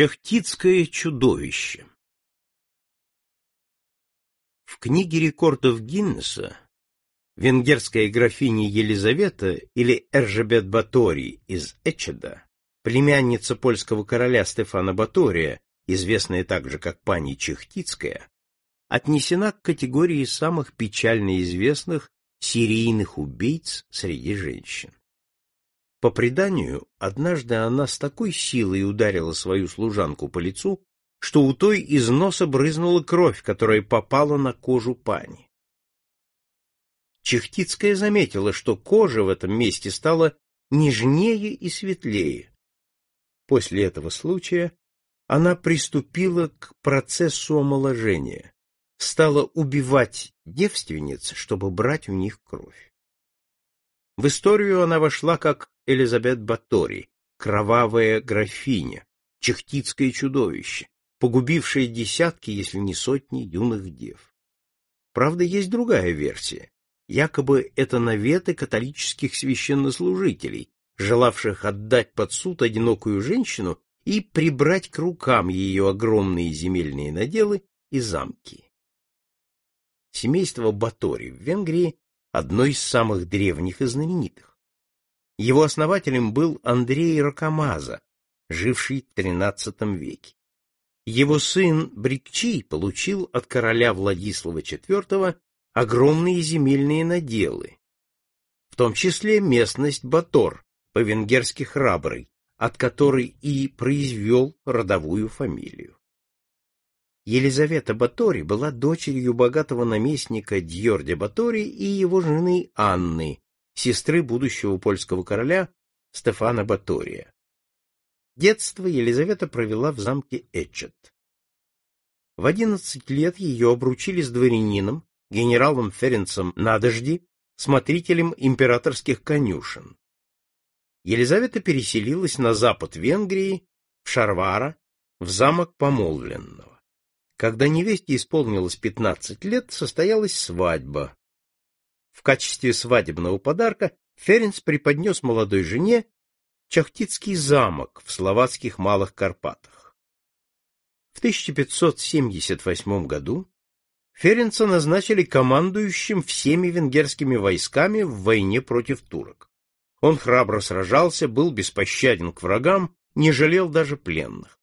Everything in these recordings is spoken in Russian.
Чахтицкое чудовище В книге рекордов Гиннесса венгерская графиня Елизавета или Эржебет Батори из Эчеда, племянница польского короля Стефана Батория, известная также как пани Чехтицкая, отнесена к категории самых печально известных серийных убийц среди женщин. По преданию, однажды она с такой силой ударила свою служанку по лицу, что у той из носа брызнула кровь, которая попала на кожу пани. Чехтицкая заметила, что кожа в этом месте стала нежнее и светлее. После этого случая она приступила к процессу омоложения, стала убивать девственниц, чтобы брать у них кровь. В историю она вошла как Элизабет Батори, кровавая графиня, чехтицкое чудовище, погубившее десятки, если не сотни юных дев. Правда, есть другая версия. Якобы это наветы католических священнослужителей, желавших отдать под суд одинокую женщину и прибрать к рукам ее огромные земельные наделы и замки. Семейство Батори в Венгрии одно из самых древних и знаменитых. Его основателем был Андрей Ракамаза, живший в XIII веке. Его сын Брикчий получил от короля Владислава IV огромные земельные наделы, в том числе местность Батор, по-венгерски храбрый, от которой и произвел родовую фамилию. Елизавета Батори была дочерью богатого наместника Дьордя Батори и его жены Анны, сестры будущего польского короля Стефана Батория. Детство Елизавета провела в замке Эчет. В одиннадцать лет ее обручили с дворянином, генералом Ференцем Надожди, смотрителем императорских конюшен. Елизавета переселилась на запад Венгрии, в Шарвара, в замок Помолвленного. Когда невесте исполнилось 15 лет, состоялась свадьба. В качестве свадебного подарка Ференц преподнес молодой жене Чахтицкий замок в словацких Малых Карпатах. В 1578 году Ференца назначили командующим всеми венгерскими войсками в войне против турок. Он храбро сражался, был беспощаден к врагам, не жалел даже пленных.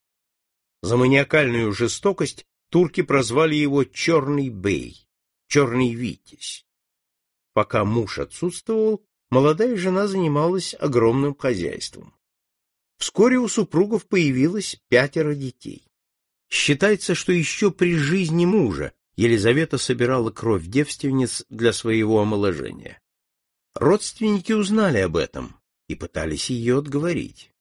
За маниакальную жестокость турки прозвали его Черный Бей, Черный Витязь. Пока муж отсутствовал, молодая жена занималась огромным хозяйством. Вскоре у супругов появилось пятеро детей. Считается, что еще при жизни мужа Елизавета собирала кровь девственниц для своего омоложения. Родственники узнали об этом и пытались ее отговорить.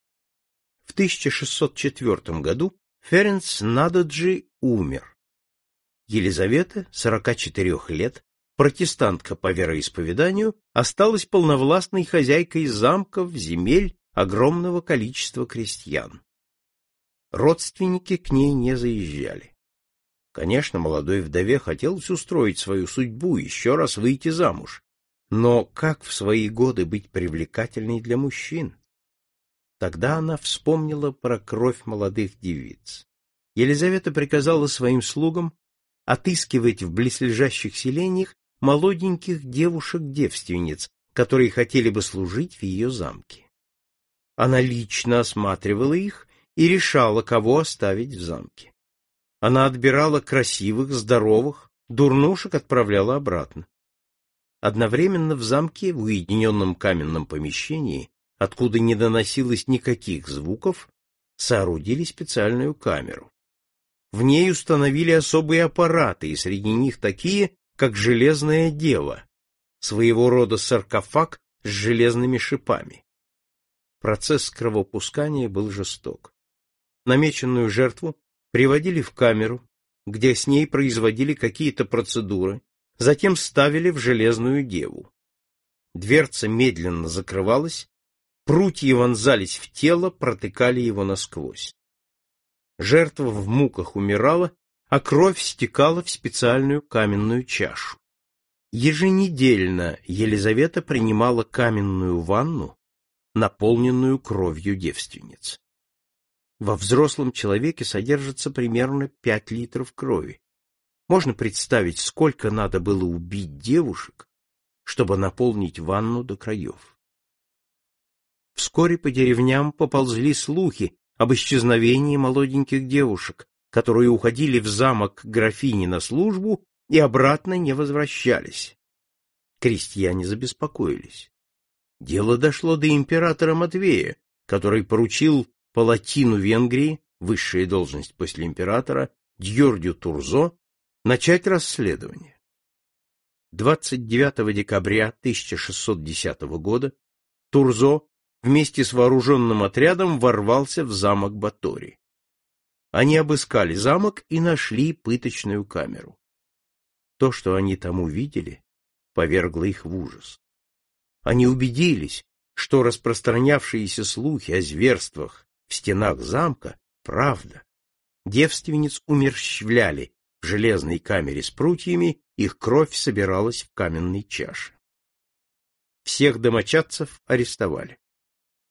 В 1604 году Ференц Надоджи умер. Елизавета, 44 лет, протестантка по вероисповеданию, осталась полновластной хозяйкой замков, земель, огромного количества крестьян. Родственники к ней не заезжали. Конечно, молодой вдове хотелось устроить свою судьбу, еще раз выйти замуж. Но как в свои годы быть привлекательной для мужчин? Тогда она вспомнила про кровь молодых девиц. Елизавета приказала своим слугам отыскивать в близлежащих селениях молоденьких девушек-девственниц, которые хотели бы служить в ее замке. Она лично осматривала их и решала, кого оставить в замке. Она отбирала красивых, здоровых, дурнушек отправляла обратно. Одновременно в замке, в уединенном каменном помещении, откуда не доносилось никаких звуков, соорудили специальную камеру. В ней установили особые аппараты, и среди них такие, как железная дева, своего рода саркофаг с железными шипами. Процесс кровопускания был жесток. Намеченную жертву приводили в камеру, где с ней производили какие-то процедуры, затем ставили в железную деву. Дверца медленно закрывалась, прутья вонзались в тело, протыкали его насквозь. Жертва в муках умирала, а кровь стекала в специальную каменную чашу. Еженедельно Елизавета принимала каменную ванну, наполненную кровью девственниц. Во взрослом человеке содержится примерно 5 литров крови. Можно представить, сколько надо было убить девушек, чтобы наполнить ванну до краев. Вскоре по деревням поползли слухи об исчезновении молоденьких девушек, которые уходили в замок графини на службу и обратно не возвращались. Крестьяне забеспокоились. Дело дошло до императора Матвея, который поручил палатину Венгрии, высшая должность после императора, Дьордю Турзо, начать расследование. 29 декабря 1610 года Турзо вместе с вооруженным отрядом ворвался в замок Батори. Они обыскали замок и нашли пыточную камеру. То, что они там увидели, повергло их в ужас. Они убедились, что распространявшиеся слухи о зверствах в стенах замка — правда. Девственниц умерщвляли в железной камере с прутьями, их кровь собиралась в каменной чаше. Всех домочадцев арестовали.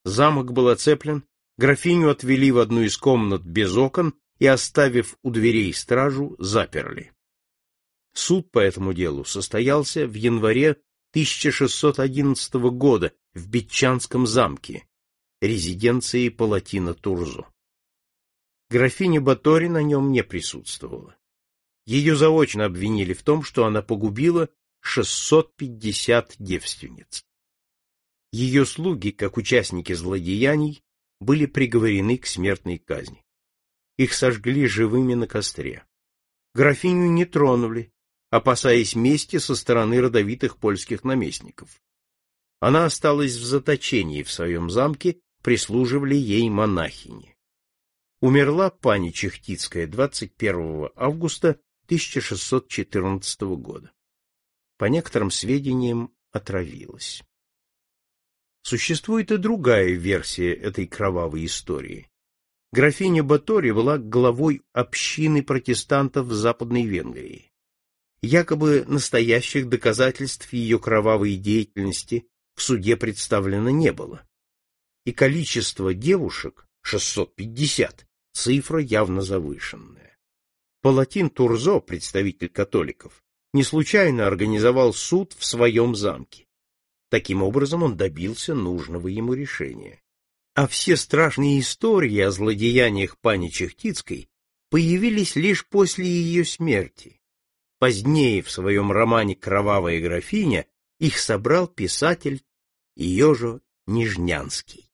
Замок был оцеплен, графиню отвели в одну из комнат без окон и, оставив у дверей стражу, заперли. Суд по этому делу состоялся в январе 1611 года в Битчанском замке, резиденции палатина Турзо. Графиня Батори на нем не присутствовала. Ее заочно обвинили в том, что она погубила 650 девственниц. Ее слуги, как участники злодеяний, были приговорены к смертной казни. Их сожгли живыми на костре. Графиню не тронули, опасаясь мести со стороны родовитых польских наместников. Она осталась в заточении в своем замке, прислуживали ей монахини. Умерла пани Чехтицкая 21 августа 1614 года. По некоторым сведениям, отравилась. Существует и другая версия этой кровавой истории. Графиня Батори была главой общины протестантов в Западной Венгрии. Якобы настоящих доказательств ее кровавой деятельности в суде представлено не было. И количество девушек, 650, цифра явно завышенная. Палатин Турзо, представитель католиков, не случайно организовал суд в своем замке. Таким образом он добился нужного ему решения. А все страшные истории о злодеяниях пани Чехтицкой появились лишь после ее смерти. Позднее в своем романе «Кровавая графиня» их собрал писатель Ежо Нижнянский.